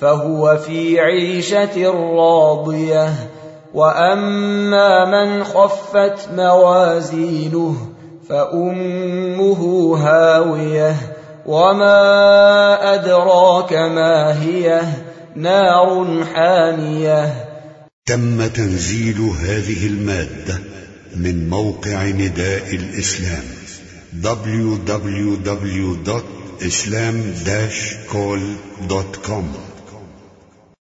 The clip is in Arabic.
فهو في عيشة راضية. وأما من خفت موازينه فأمه هاوية. وما أدراك ما هي؟ نار حامية. تم تنزيل هذه المادة من موقع نداء الإسلام. www.islam-call.com